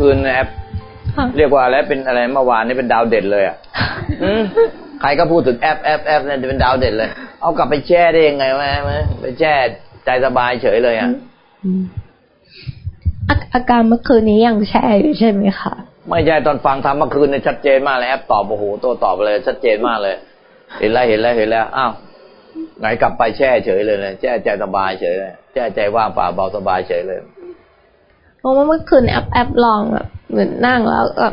อ้เมื่อคืนแอปเรียกว่าอะไรเป็นอะไรเมื่อวานนี่เป็นดาวเด่นเลยอะใครก็พูดถึงแอปแอปแอปเนี่ยเป็นดาวเด่นเลย เอากลับไปแช่ได้ยังไงวะไปแช่ใจสบายเฉยเลยอะอาการเมื่อคืนนี้ยังแช่อยู่ใช่ไหมคะไม่ใช่ตอนฟังทำเมื่อคืนเนี่ยชัดเจนมากเลยแอปตอบโอ้โหตัวตอบเลย ชัดเจนมากเลย เห็นแล้วเห็นแล้วเห็นแล้วอ้าวไหนกลับไปแช่เฉยเลยเลยแช่ใจสบายเฉยเลยแช่ใจว่างเปล่าเบาสบายเฉยเลย เพราะว่าเมื่อคืนแอปแอปลองแบบเหมือนนั่งแล้วก็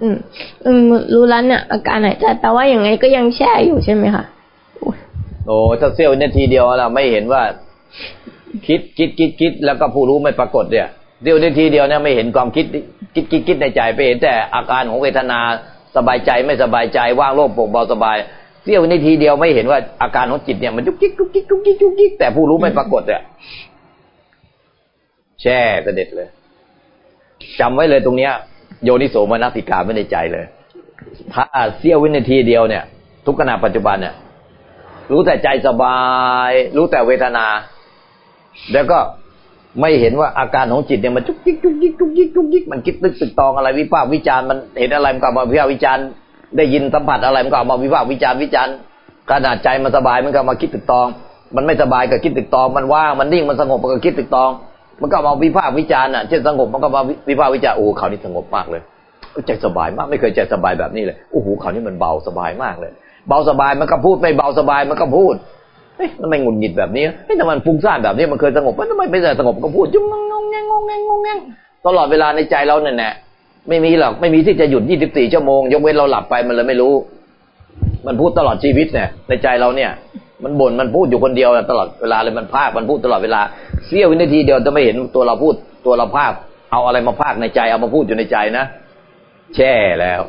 อืม อืม รู้แล้วเนี่ย อาการหายใจแต่ว่าอย่างไงก็ยังแช่อยู่ใช่ไหมคะโอ้ถ้าเซี่ยวนาทีเดียวเราไม่เห็นว่า คิดคิดคิดคิดแล้วก็ผู้รู้ไม่ปรากฏเนี่ยเดียวนาทีเดียวเนี่ยไม่เห็นความคิดคิดคิดคิดในใจไปเห็นแต่อาการของเวทนาสบายใจไม่สบายใจว่างโล่งโปร่งเบาสบายเสี้ยวนาทีเดียวไม่เห็นว่าอาการของจิตเนี่ยมันยุกยิกยุกยิกยุกยิกยุกยิกแต่ผู้รู้ไม่ปรากฏเนี่ยแช่เสด็จเลย จำไว้เลยตรงเนี้ย โยนิโสมนสิกาไม่ในใจเลย ถ้าเสี้ยววินาทีเดียวเนี่ย ทุกขณะปัจจุบันเนี่ยรู้แต่ใจสบาย รู้แต่เวทนา แล้วก็ไม่เห็นว่าอาการของจิตเนี่ยมันจุกจิกจุกจิกจุกจิกจุกจิกมันคิดตึกตึกตองอะไรวิพากษ์วิจารณ์มันเห็นอะไรมันก็มาวิพากษ์วิจารณ์ได้ยินสัมผัสอะไรมันก็มาวิพากษ์วิจารณ์วิจารณ์ขนาดใจมันสบายมันก็มาคิดตึกตอง มันไม่สบายก็คิดตึกตอง มันว่างมันนิ่งมันสงบมันก็คิดตึกตอง มันก็มาวิพากษ์วิจารณ์อะเช่นสงบมันก็มาวิพากษ์วิจารณ์โอ้เขานี่สงบมากเลยใจสบายมากไม่เคยใจสบายแบบนี้เลยโอ้โหเขานี่มันเบาสบายมากเลย เบาสบายมันก็พูดไม่เบาสบายมันก็พูดเฮ้ยทำไมงุนหงิดแบบนี้เฮ้ยทำไมฟุ้งซ่านแบบนี้มันเคยสงบมันทำไมไม่ได้สงบก็พูดจุ้งงงงงงงงงงงตลอดเวลาในใจเราเนี่ยแหละไม่มีหรอกไม่มีที่จะหยุด 24 ชั่วโมง ยกเว้นเราหลับไปมันเลยไม่รู้ มันพูดตลอดชีวิตเนี่ยในใจเราเนี่ย มันบ่นมันพูดอยู่คนเดียวตลอดเวลาเลยมันพากมันพูดตลอดเวลาเสี้ยววินาทีเดียวจะไม่เห็นตัวเราพูดตัวเราพากเอาอะไรมาพากในใจ เอามาพูดอยู่ในใจนะแช่แล้ว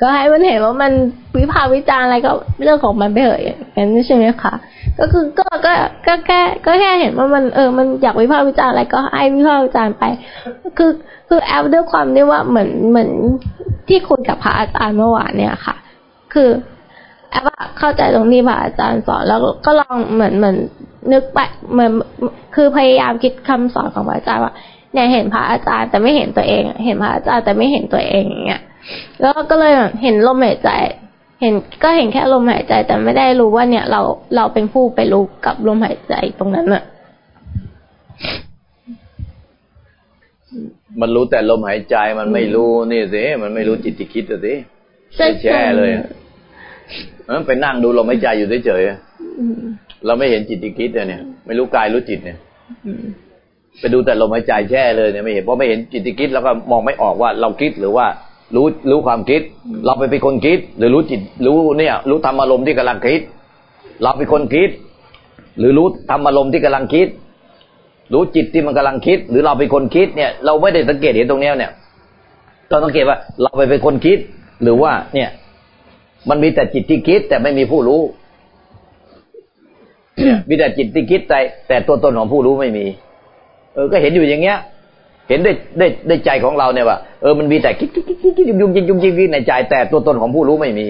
ก็ให้มันเห็นว่ามันวิพากษ์วิจารณ์อะไรก็เรื่องของมันไปเถอะอย่างนี้ใช่ไหมคะก็คือก็ก็ก็แค่ก็แค่เห็นว่ามันเออมันอยากวิพากษ์วิจารณ์อะไรก็ให้วิพากษ์วิจารณ์ไป คือคือแอปด้วยความที่ว่าเหมือนเหมือนที่คุยกับพระอาจารย์เมื่อวานเนี่ยค่ะ คือ แอปเข้าใจตรงที่พระอาจารย์สอนแล้วก็ลองเหมือนเหมือนนึกไปเหมือนคือพยายามคิดคำสอนของพระอาจารย์ว่าเนี่ยเห็นพระอาจารย์แต่ไม่เห็นตัวเอง เห็นพระอาจารย์แต่ไม่เห็นตัวเองอย่างเงี้ยแล้วก็เลยเห็นลมหายใจ เห็นก็เห็นแค่ลมหายใจ แต่ไม่ได้รู้ว่าเนี่ยเราเราเป็นผู้ไปรู้กับลมหายใจตรงนั้นอะมันรู้แต่ลมหายใจมันไม่รู้นี่สิมันไม่รู้จิตที่คิดสิแช่เลย มันไปนั่งดูลมหายใจอยู่เฉยๆเราไม่เห็นจิตที่คิดเนี่ย ไม่รู้กายรู้จิตเนี่ยไปดูแต่ลมหายใจแช่เลยเนี่ยไม่เห็นเพราะไม่เห็นจิตที่คิดแล้วก็มองไม่ออกว่าเราคิดหรือว่ารู้รู้ความคิด เราไปเป็นคนคิด หรือรู้จิต รู้เนี่ย รู้ธรรมอารมณ์ที่กำลังคิด เราเป็นคนคิด หรือรู้ธรรมอารมณ์ที่กำลังคิด รู้จิตที่มันกำลังคิด หรือเราเป็นคนคิดเนี่ย เราไม่ได้สังเกตเห็นตรงนี้เนี่ยต้องสังเกตว่า เราไปเป็นคนคิด หรือว่าเนี่ย มันมีแต่จิตที่คิด แต่ไม่มีผู้รู้ มีแต่จิตที่คิดแต่แต่ตัวตนของผู้รู้ไม่มี เออ ก็เห็นอยู่อย่างเงี้ย เห็นได้ได้ได้ใจของเราเนี่ยว่าเออมันมีแต่คิดคิดคิดคิดยุ่งยุ่งยุ่งยุ่งยุ่งในใจ แต่ตัวตนของผู้รู้ไม่มี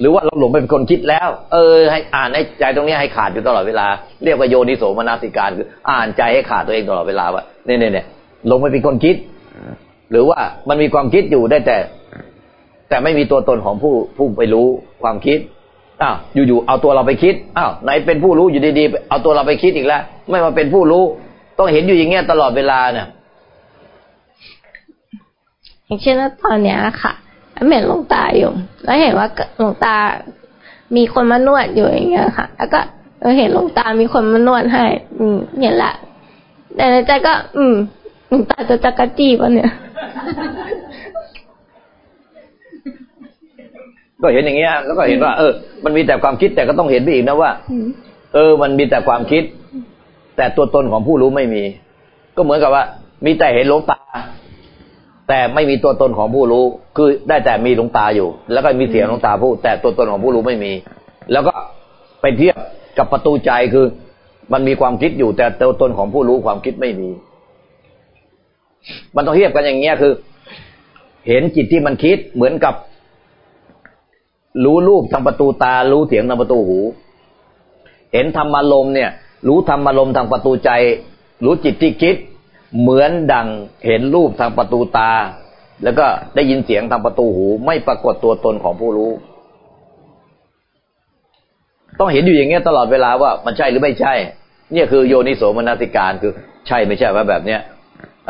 หรือว่าเราหลงไปเป็นคนคิดแล้ว เออ ให้อ่านในใจตรงนี้ให้ขาดอยู่ตลอดเวลา เรียกว่าโยนิโสมนสิการคืออ่านใจให้ขาดตัวเองตลอดเวลาว่าเนี่ยเนี่ยเนี่ยหลงไปเป็นคนคิด หรือว่ามันมีความคิดอยู่ได้แต่ แต่ไม่มีตัวตนของผู้ผู้ไปรู้ความคิดอ้าวอยู่ๆเอาตัวเราไปคิดอ้าวไหนเป็นผู้รู้อยู่ดีๆเอาตัวเราไปคิดอีกแล้ว ไม่มาเป็นผู้รู้ ต้องเห็นอยู่อย่างเงี้ยตลอดเวลาเนี่ยอย่างเช่นตอนเนี้ยค่ะเหม็นลงตาอยู่ แล้วเห็นว่าลงตา มีคนมานวดอยู่อย่างเงี้ยค่ะ แล้วก็เห็นลงตา มีคนมานวดให้ อืมเห็นละแต่ในใจก็ อืมลงตาจะจักรจี้ปะเนี่ย ก็เห็นอย่างเงี้ยแล้วก็เห็นว่า เออ มันมีแต่ความคิดแต่ก็ต้องเห็นไปอีกนะว่าเออ มันมีแต่ความคิด แต่ตัวตนของผู้รู้ไม่มี ก็เหมือนกับว่า มีแต่เห็นหลวงตา แต่ไม่มีตัวตนของผู้รู้ คือได้แต่มีหลวงตาอยู่ แล้วก็มีเสียงหลวงตาพูดแต่ตัวตนของผู้รู้ไม่มี แล้วก็ไปเทียบกับประตูใจคือ มันมีความคิดอยู่แต่ตัวตนของผู้รู้ความคิดไม่มี มันต้องเทียบกันอย่างเงี้ยคือ เห็นจิตที่มันคิดเหมือนกับ รู้รูปทางประตูตา รู้เสียงทางประตูหู เห็นธรรมารมเนี่ย รู้ธรรมารมทางประตูใจ รู้จิตที่คิด เหมือนดังเห็นรูปทางประตูตา แล้วก็ได้ยินเสียงทางประตูหู ไม่ปรากฏตัวตนของผู้รู้ ต้องเห็นอยู่อย่างเงี้ยตลอดเวลาว่ามันใช่หรือไม่ใช่ เนี่ยคือโยนิโสมนสิการคือ ใช่ไม่ใช่ว่าแบบเนี้ย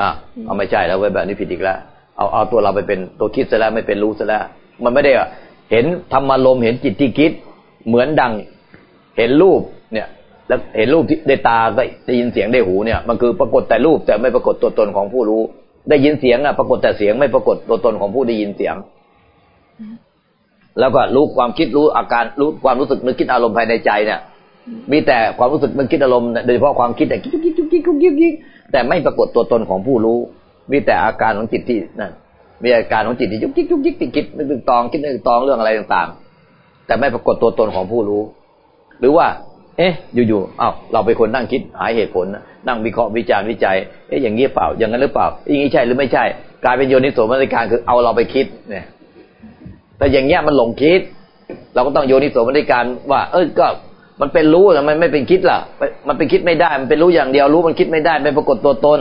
อะเอาไม่ใช่แล้วไว้แบบนี้ผิดอีกแล้วเอาเอาตัวเราไปเป็นตัวคิดซะแล้วไม่เป็นรู้ซะแล้ว มันไม่ได้ เห็นธรรมารมเห็นจิตที่คิด เหมือนดังเห็นรูปเนี่ยแล้วเห็นรูปที่ได้ตาก็ได้ยินเสียงได้หูเนี่ยมันคือปรากฏแต่รูปแต่ไม่ปรากฏตัวตนของผู้รู้ ได้ยินเสียงอะปรากฏแต่เสียงไม่ปรากฏตัวตนของผู้ได้ยินเสียง แล้วก็รู้ความคิดรู้อาการรู้ความรู้สึกนึกคิดอารมณ์ภายในใจเนี่ยมีแต่ความรู้สึกนึกคิดอารมณ์โดยเฉพาะความคิดแต่คิดคิดคิดคิดคิดคิดคิดแต่ไม่ปรากฏตัวตนของผู้รู้ มีแต่อาการของจิตที่นั่น มีอาการของจิตที่ยุกยิกยุกยิกติดคิดนึกตองคิดนึกตองเรื่องอะไรต่างๆ แต่ไม่ปรากฏตัวตนของผู้รู้ หรือว่า เอ๊ะ อยู่ๆอ้าวเราไปคนนั่งคิดหาเหตุผลนั่งวิเคราะห์วิจารณ์วิจัย เอ๊ะอย่างนี้เปล่า อย่างนั้นหรือเปล่าอย่างนี้ใช่หรือไม่ใช่ กลายเป็นโยนิโสมนสิการคือเอาเราไปคิดเนี่ย แต่อย่างเงี้ยมันหลงคิด เราก็ต้องโยนิโสมนสิการว่า เออก็มันเป็นรู้แต่มันไม่เป็นคิดล่ะ มันเป็นคิดไม่ได้ มันเป็นรู้อย่างเดียวรู้มันคิดไม่ได้ไม่ปรากฏตัวตน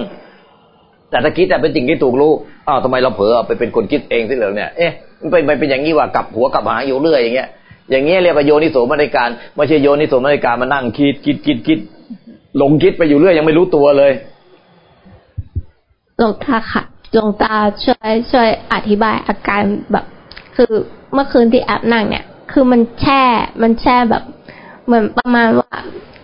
แต่ถ้าคิดแต่เป็นจริงที่ถูกรู้อ้าวทำไมเราเผลอไปเป็นคนคิดเองที่เหลือเนี่ยเอ๊ะมันเป็นไปเป็นอย่างนี้ว่ากลับหัวกลับหางอยู่เรื่อยอย่างเงี้ยอย่างเงี้ยเรียกว่าโยนิโสมนสิการไม่ใช่โยนิโสมนสิการมานั่งคิดคิดคิดคิดหลงคิดไปอยู่เรื่อยยังไม่รู้ตัวเลยหลวงตาค่ะหลวงตาช่วยช่วยอธิบายอาการแบบ คือเมื่อคืนที่แอปนั่งเนี่ย คือมันแช่มันแช่แบบ เหมือนประมาณว่า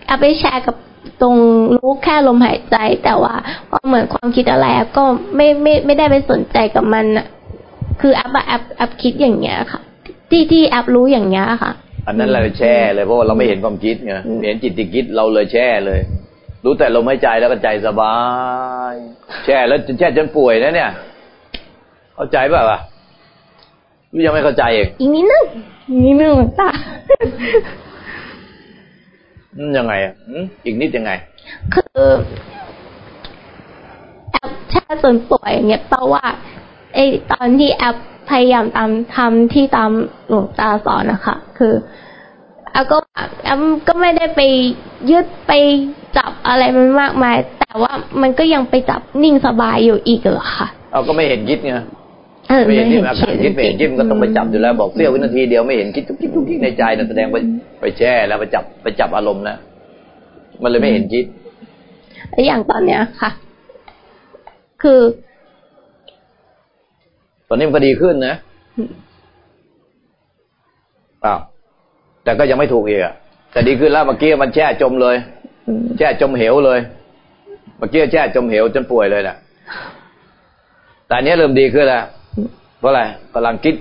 แอปไปแช่กับ ตรงรู้แค่ลมหายใจ แต่ว่าพอเหมือนความคิดอะไรแอปก็ไม่ไม่ไม่ได้ไปสนใจกับมันอะคือแอปอะแอปแอปคิดอย่างเงี้ยค่ะ ที่ที่แอปรู้อย่างเงี้ยค่ะ อันนั้นเราแช่เลยเพราะว่าเราไม่เห็นความคิดไงเห็นจิตที่คิดเราเลยแช่เลย รู้แต่ลมหายใจแล้วก็ใจสบาย แช่แล้วแช่จนป่วยนะเนี่ย เข้าใจป่ะวะหรือยังไม่เข้าใจเองอีกนิดนึงอีกนิดนึงหลวงตาอืม ยังไงอะอืมอีกนิดยังไง คือแอปแช่จนป่วยอย่างเงี้ยเพราะว่าไอตอนที่แอปพยายามตามทำที่ตามหลวงตาสอนนะคะคือแอปก็แอปก็ไม่ได้ไปยึดไปจับอะไรมันมากมาย แต่ว่ามันก็ยังไปจับนิ่งสบายอยู่อีกเหรอค่ะเอาก็ไม่เห็นคิดไงเออ ไม่เห็นที่ไม่อาการคิดไม่เห็นคิดมันก็ต้องไปจับอยู่แล้วบอกเสี้ยววินาทีเดียวไม่เห็นคิดทุกคิดทุกคิดในใจนะแสดงไปไปแช่แล้วไปจับไปจับอารมณ์นะมันเลยไม่เห็นคิดแล้วอย่างตอนเนี้ยค่ะ คือ ตอนนี้มันก็ดีขึ้นนะอ้าวแต่ก็ยังไม่ถูกอีกอะแต่ดีขึ้นแล้วเมื่อกี้มันแช่จมเลยอืมแช่จมเหวเลย เมื่อกี้แช่จมเหวจนป่วยเลยนะแต่อันนี้เริ่มดีขึ้นแล้ว เพราะอะไรกำลังคิด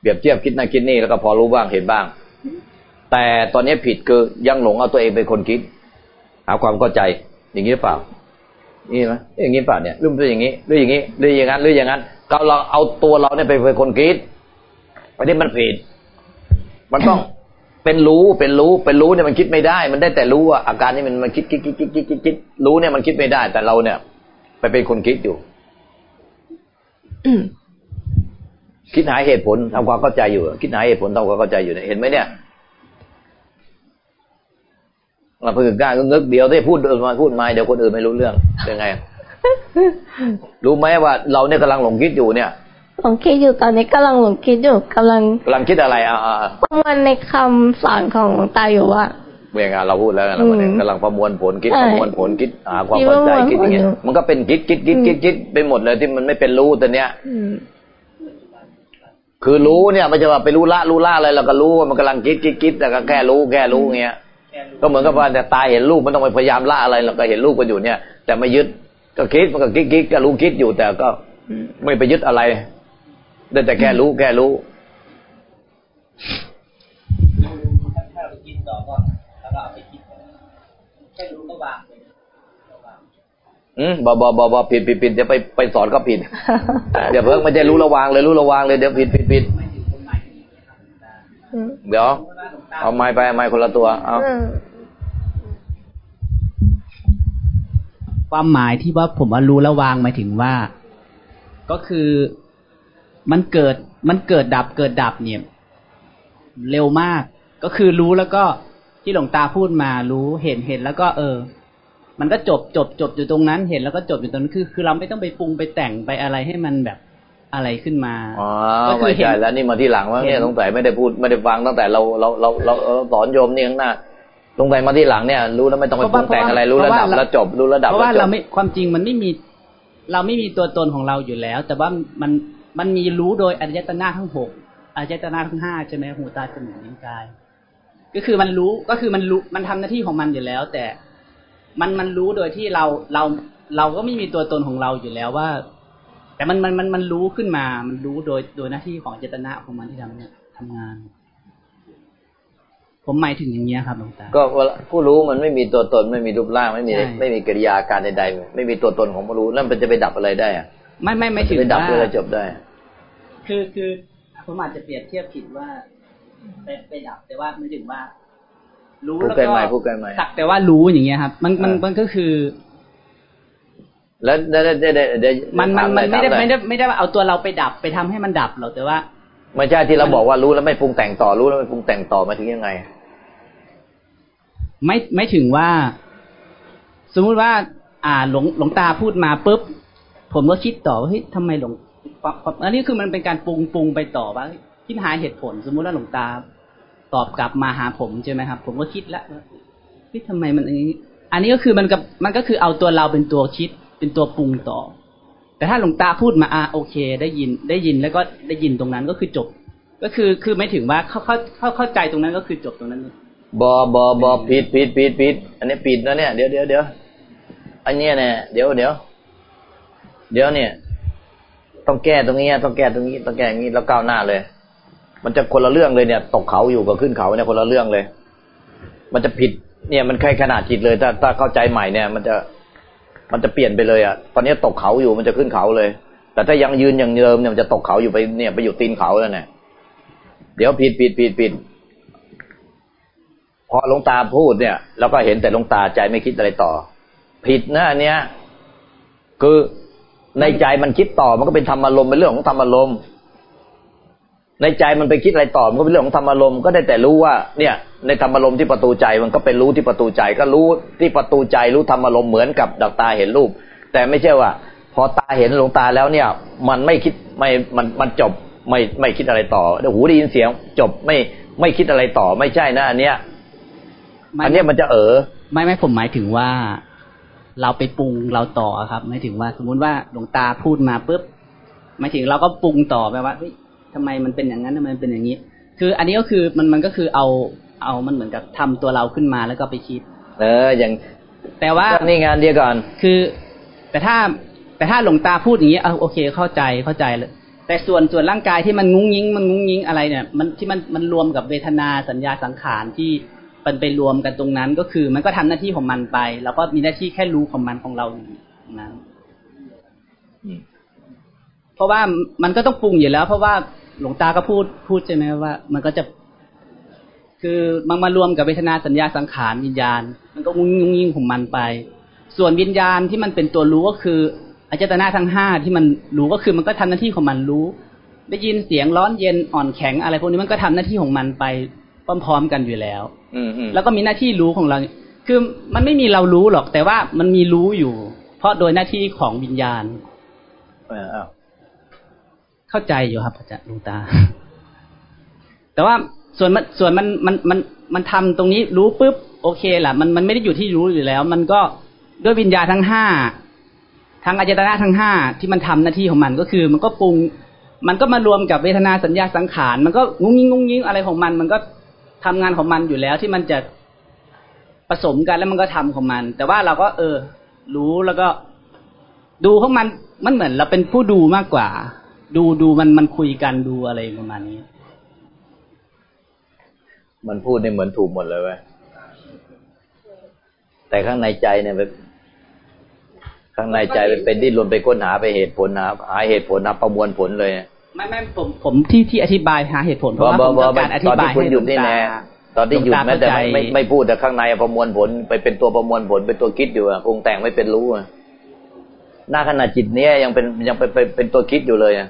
เปรียบเทียบคิดนั่นคิดนี่แล้วก็พอรู้บ้างเห็นบ้าง แต่ตอนนี้ผิดคือยังหลงเอาตัวเองเป็นคนคิด หาความเข้าใจอย่างนี้หรือเปล่านี่ไหมอย่างนี้เปล่าเนี่ยรือเป็นอย่างนี้หรืออย่างนี้หรืออย่างนั้นหรืออย่างนั้นเราเราเอาตัวเราเนี่ยไปเป็นคนคิดอันนี้มันผิด มันต้องเป็นรู้เป็นรู้เป็นรู้เนี่ยมันคิดไม่ได้ มันได้แต่รู้ว่าอาการนี้มันมันคิดคิดคิดคิดคิดคิดรู้เนี่ยมันคิดไม่ได้ แต่เราเนี่ย ไปเป็นคนคิดอยู่ คิดหาเหตุผลทำความเข้าใจอยู่ คิดหาเหตุผลทำความเข้าใจอยู่เนี่ยเห็นไหมเนี่ยเราเพิ่งกล้านึกเดียวได้พูดเดินมาพูดมาเดี๋ยวคนอื่นไม่รู้เรื่องเป็นไง รู้ไหมว่าเราเนี่ยกำลังหลงคิดอยู่เนี่ยหลงคิดอยู่ตอนนี้กำลังหลงคิดอยู่กำลังกำลังคิดอะไรอ่าประมวลในคำสอนของหลวงตาอยู่ว่า เมื่อไงเราพูดแล้วนะอืมวันนี้กำลังประมวลผลคิดใช่ประมวลผลคิดหาความเข้าใจคิคิดดว่าอย่างเงี้ยประมวลมันก็เป็นคิดคิดคิดคิดคิดไปหมดเลยที่มันไม่เป็นรู้แต่เนี้ยอืมคือรู้เนี่ยไม่ใช่ว่าไปรู้ละรู้ละอะไรเราก็รู้ว่ามันกำลังคิดคิดคิดแต่ก็แค่รู้แค่รู้เงี้ยก็เหมือนกับว่าแต่ตาเห็นรูปมันต้องไปพยายามละอะไรเราก็เห็นรูปกันอยู่เนี่ย แต่ไม่ยึดก็คิดมันก็คิดคิดก็รู้คิดอยู่แต่ก็ไม่ไปยึดอะไรได้แต่แค่รู้แค่รู้ แค่รู้ก็วางเลยก็วางอืมบอบอบอบอผิดผิดผิดเดี๋ยวไปไปสอนก็ผิดเดี๋ยวเพิ่งไม่ใช่รู้ระวางเลยรู้ระวางเลยเดี๋ยวผิดผิดผิดไม่ถึงคนใหม่อีกนะครับหลวงตาอืมเดี๋ยวเพราะว่าหลวงตาเอาไม้ไปเอาไม้คนละตัว เอาอืมความหมายที่ว่าผมว่ารู้แล้ววางหมายถึงว่า ก็คือมันเกิดมันเกิดดับเกิดดับเนี่ย เร็วมาก ก็คือรู้แล้วก็ ที่หลวงตาพูดมารู้เห็นเห็นแล้วก็เออมมันก็จบจบจบอยู่ตรงนั้น เห็นแล้วก็จบอยู่ตรงนั้นคือ คือเราไม่ต้องไปปรุงไปแต่งไปอะไรให้มันแบบอะไรขึ้นมาอ๋อไม่ใช่แล้วนี่มาที่หลังว่าเนี่ยสงสัยไม่ได้พูดไม่ได้ฟังตั้งแต่เราเราเราเราสอนโยมนี่ข้างหน้าสงสัยมาที่หลังเนี่ย รู้แล้วไม่ต้องไปปรุงแต่งอะไรรู้ระดับแล้วจบรู้ระดับเพราะว่าแล้วจเราบไม่ความจริงมันไม่มี เราไม่มีตัวตนของเราอยู่แล้ว แต่ว่ามันมันมีรู้โดยอายตนะทั้งหกอายตนะทั้งห้าใช่ไหมหูตาจมูกลิ้นกาย ก็คือมันรู้ก็คือมันรู้มันทำหน้าที่ของมันอยู่แล้ว แต่มันมันรู้โดยที่เราเราเราก็ไม่มีตัวตนของเราอยู่แล้วว่า แต่มันมันมันมันรู้ขึ้นมา มันรู้โดยโดยหน้าที่ของเจตนาของมันที่ทำเนี่ยทำงาน ผมหมายถึงอย่างเงี้ยครับหลวงตาก็ผู้รู้มันไม่มีตัวตนไม่มีรูปร่างไม่มีใช่ไม่มีกิริยาการใดๆไม่มีตัวตนของผู้รู้นั่นมันจะไปดับอะไรได้อะไม่ไม่ไม่จะถึงไปดับว่าเพื่อจบได้ คือคือผมอาจจะเปรียบเทียบผิดว่า ไปไปดับ แต่ว่าไม่ถึงว่า รู้พูดแล้วใกล้ก็ไมค์พูดใกล้ไมค์สักแต่ว่ารู้อย่างเงี้ยครับ มันมันอ่ามัมันก็คือ แล้วได้ได้ได้ได้ได้มันมันมันไม่ได้ถาอะรไม่ได้ไม่ได้ว่าเอาตัวเราไปดับไปทำให้มันดับหรอกแต่ว่าไม่ใช่ที่เราบอกว่ารู้แล้วไม่ปรุงแต่งต่อรู้แล้วไม่ปรุงแต่งต่อหมายถึงยังไง ไม่ไม่ถึงว่า สมมุติว่า อ่าหลวงหลวงตาพูดมาปุ๊บผมก็คิดต่อว่าเฮ้ยทำไมหลวงความความอันนี้คือมันเป็นการปรุงปรุงไปต่อว่าเฮ้ย คิดหาเหตุผล สมมุติว่าหลวงตาตอบกลับมาหาผมใช่ไหมครับ ผมก็คิดแล้วว่ทำไมมันอย่างนี้ อันนี้ก็คือมันกับมันก็คือเอาตัวเราเป็นตัวคิด เป็นตัวปรุงต่อ แต่ถ้าหลวงตาพูดมาอ่าโอเค ได้ยินได้ยินแล้วก็ได้ยินตรงนั้นก็คือจบ ก็คือคือไม่ถึงว่าเขาเขาเข้าเข้าใจตรงนั้นก็คือจบตรงนั้นบอบอบอผิดผิดผิดผิดอันนี้ผิดนะเนี่ยเดี๋ยวเดี๋ยวเดี๋ยวอันเนี้ยเนี่ยเดี๋ยวเดี๋ยวเดี๋ยวเนี่ย ต้องแก้ตรงนี้ต้องแก้ตรงนี้ต้องแก้อย่างนี้แล้วก้าวหน้าเลย มันจะคนละเรื่องเลยเนี่ย ตกเขาอยู่กับขึ้นเขาเนี่ยคนละเรื่องเลย มันจะผิดเนี่ยมันแค่ขนาดจิตเลย ถ้าถ้าเข้าใจใหม่เนี่ย มันจะมันจะเปลี่ยนไปเลยอะตอนนี้ตกเขาอยู่มันจะขึ้นเขาเลย แต่ถ้ายังยืนอย่างเดิมเนี่ยมันจะตกเขาอยู่ไปเนี่ยไปอยู่ตีนเขาแล้วเนี่ยเดี๋ยวผิดผิดผิดผิดพอหลวงตาพูดเนี่ยเราก็เห็นแต่หลวงตาใจไม่คิดอะไรต่อ ผิดนะอันเนี้ย คือในใจมันคิดต่อมันก็เป็นธรรมอารมณ์เป็นเรื่องของธรรมอารมณ์ ในใจมันไปคิดอะไรต่อมันก็เป็นเรื่องของธรรมอารมณ์ก็ได้แต่รู้ว่าเนี่ย ในธรรมอารมณ์ที่ประตูใจมันก็เป็นรู้ที่ประตูใจก็รู้ที่ประตูใจรู้ธรรมอารมณ์เหมือนกับดักตาเห็นรูป แต่ไม่ใช่ว่า พอตาเห็นหลวงตาแล้วเนี่ย มันไม่คิดไม่มันมันจบไม่ไม่คิดอะไรต่อเดี๋ยวหูได้ยินเสียง จบไม่ไม่คิดอะไรต่อไม่ใช่นะอันเนี้ยอันเนี้ยมันจะเออไม่ไม่ผมหมายถึงว่าเราไปปรุงเราต่อครับหมายถึงว่า สมมุติว่าหลวงตาพูดมาปุ๊บหมายถึงเราก็ปรุงต่อไปว่าเฮ้ย ทำไมมันเป็นอย่างนั้นทำไมมันเป็นอย่างนี้ คืออันนี้ก็คือมันมันก็คือเอาเอามันเหมือนกับทำตัวเราขึ้นมาแล้วก็ไปคิด เออ อย่างแต่ว่าก็นี่งานเดียวก่อน คือ แต่ถ้าแต่ถ้าหลวงตาพูดอย่างนี้เออโอเคเข้าใจเข้าใจเลยแต่ส่วนส่วนร่างกายที่มันงุ้งยิงมันงุ้งยิงอะไรเนี่ยมันที่มันมันรวมกับเวทนาสัญญาสังขารที่มันไปรวมกันตรงนั้นก็คือมันก็ทำหน้าที่ของมันไป แล้วก็มีหน้าที่แค่รู้ของมันของเราอยู่ตรงนั้นอืมเพราะว่ามันก็ต้องปรุงอยู่แล้ว เพราะว่า หลวงตาก็พูดพูดใช่ไหมว่า มันก็จะคือมันมารวมกับเวทนาสัญญาสังขารวิญญาณ มันก็งุ้งยิงงุ้งยิงของมันไป ส่วนวิญญาณที่มันเป็นตัวรู้ก็คืออายตนะทั้งห้าที่มันรู้ก็คือมันก็ทำหน้าที่ของมันรู้ ได้ยินเสียงร้อนเย็นอ่อนแข็งอะไรพวกนี้มันก็ทำหน้าที่ของมันไปพร้อมๆกันอยู่แล้วอืมอืมแล้วก็มีหน้าที่รู้ของเรา คือมันไม่มีเรารู้หรอกแต่ว่ามันมีรู้อยู่ เพราะโดยหน้าที่ของวิญญาณเออ เข้าใจอยู่ครับอาจารย์หลวงตา แต่ว่าส่วนมันส่วนมันมันมันมันทำตรงนี้รู้ปุ๊บโอเคแหละมันมันไม่ได้อยู่ที่รู้อยู่แล้ว มันก็ด้วยวิญญาณทั้งห้าทั้งอายตนะทั้งห้าที่มันทำหน้าที่ของมันก็คือ มันก็ปรุง มันก็มารวมกับเวทนาสัญญาสังขาร มันก็งุ้งยิงงุ้งยิงอะไรของมัน มันก็ทำงานของมันอยู่แล้วที่มันจะผสมกันแล้วมันก็ทำของมัน แต่ว่าเราก็ เออ รู้แล้วก็ดูของมันมันเหมือนเราเป็นผู้ดูมากกว่า ดูดูมันมันคุยกันดูอะไรประมาณนี้ มันพูดเนี่ยเหมือนถูกหมดเลยเว้ยแต่ข้างในใจเนี่ยไปข้างในใจไปเป็นดิ้นรนไปค้นหาไปเหตุผลหาหาเหตุผลหาประมวลผลเลยไม่ไม่ผมผมที่ที่อธิบายหาเหตุผลเพราะว่าผมต้องการอธิบายตอนที่คุณให้หยุดนี่แน่ตอนที่หยุดแม้แต่ไม่ไม่ไม่พูดแต่ข้างในประมวลผล ไปเป็นตัวประมวลผลเป็นตัวคิดอยู่อะปรุงแต่งไม่เป็นรู้อะหน้าขณะจิตเนี้ยยังเป็นยังเป็นเป็นเป็นตัวคิดอยู่เลยอะ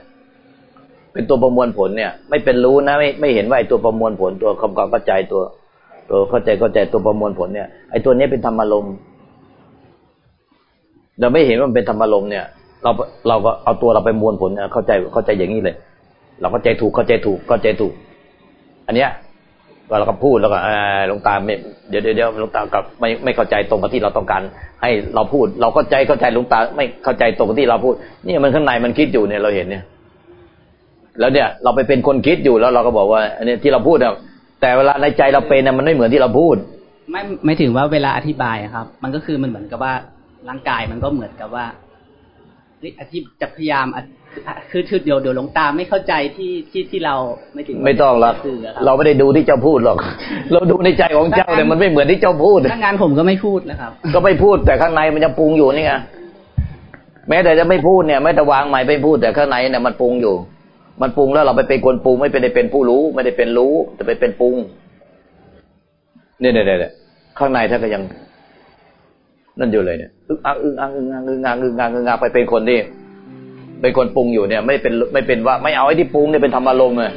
เป็นตัวประมวลผลเนี่ย ไม่เป็นรู้นะไม่ไม่เห็นว่าไอ้ตัวประมวลผลตัวความเข้าใจตัว ตัวเข้าใจเข้าใจตัวประมวลผลเนี่ยไอ้ตัวนี้เป็นธรรมารมณ์เราไม่เห็นว่ามันเป็นธรรมารมณ์เนี่ย เราเราก็เอาตัวเราไปมวลผลเข้าใจเข้าใจอย่างนี้เลย เราก็ใจถูกเข้าใจถูกเข้าใจถูก อันเนี้ยเราก็พูดแล้วก็หลวงตาไม่เดี๋ยวเดี๋ยวหลวงตากับไม่ไม่เข้าใจตรงกับที่เราต้องการ ให้เราพูด เราเข้าใจเข้าใจหลวงตาไม่เข้าใจตรงกับที่เราพูด นี่มันข้างในมันคิดอยู่เนี่ยเราเห็นเนี่ย แล้วเนี่ยเราไปเป็นคนคิดอยู่แล้วเราก็บอกว่าอันนี้ที่เราพูดเนี่ยแต่เวลาในใจเราเป็นเนี่ยมันไม่เหมือนที่เราพูด ไม่ไม่ถึงว่าเวลาอธิบายครับ มันก็คือมันเหมือนกับว่าร่างกายมันก็เหมือนกับว่าอธิจะพยายามคือคือเดี๋ยวเดี๋ยวหลวงตาไม่เข้าใจที่ที่ที่เราไม่ถึงไม่ต้องละเราไม่ได้ดูที่เจ้าพูดหรอก เราดูในใจของเจ้าเนี่ยมันไม่เหมือนที่เจ้าพูดถ้างานผมก็ไม่พูดแล้วครับ ก็ไม่พูดแต่ข้างในมันยังปรุงอยู่นี่ไงแม้แต่จะไม่พูดเนี่ยแม้แต่วางใหม่ไม่พูดแต่ข้างในเนี่ยมันปรุงอยู่ มันปรุงแล้วเราไปเป็นคนปรุง ไม่เป็นได้เป็นผู้รู้ ไม่ได้เป็นรู้ จะไปเป็นปรุงเนี่ยเนี่ยเนี่ยข้างในท่านก็ยัง นั่นอยู่เลยเนี่ยอึ้งอังอึ้งอังอึ้งอังอึ้งอังอึ้งอังอึ้งอังไปเป็นคนที่เป็นคนปรุงอยู่เนี่ย ไม่เป็นไม่เป็นว่า ไม่เอาไอ้ที่ปรุงเนี่ยเป็นธรรมารมณ์เลย